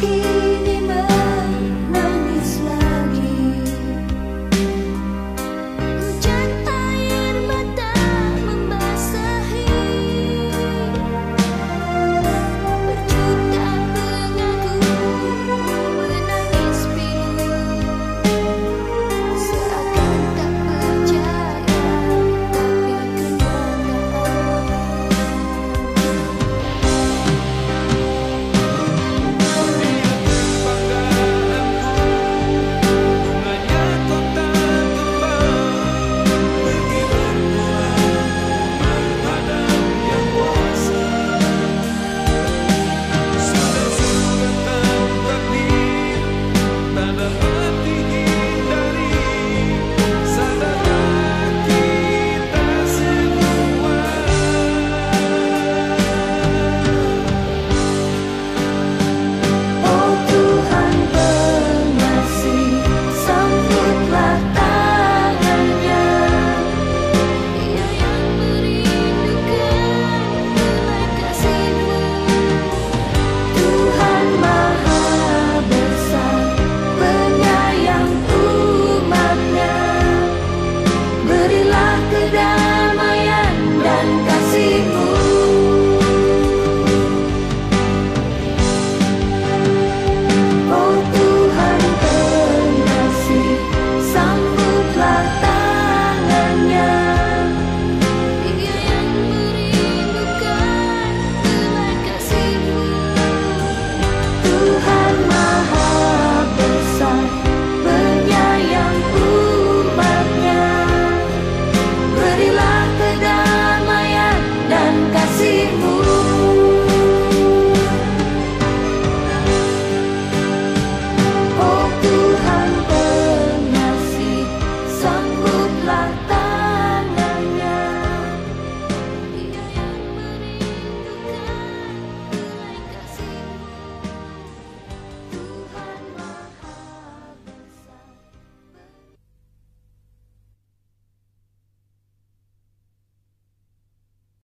你。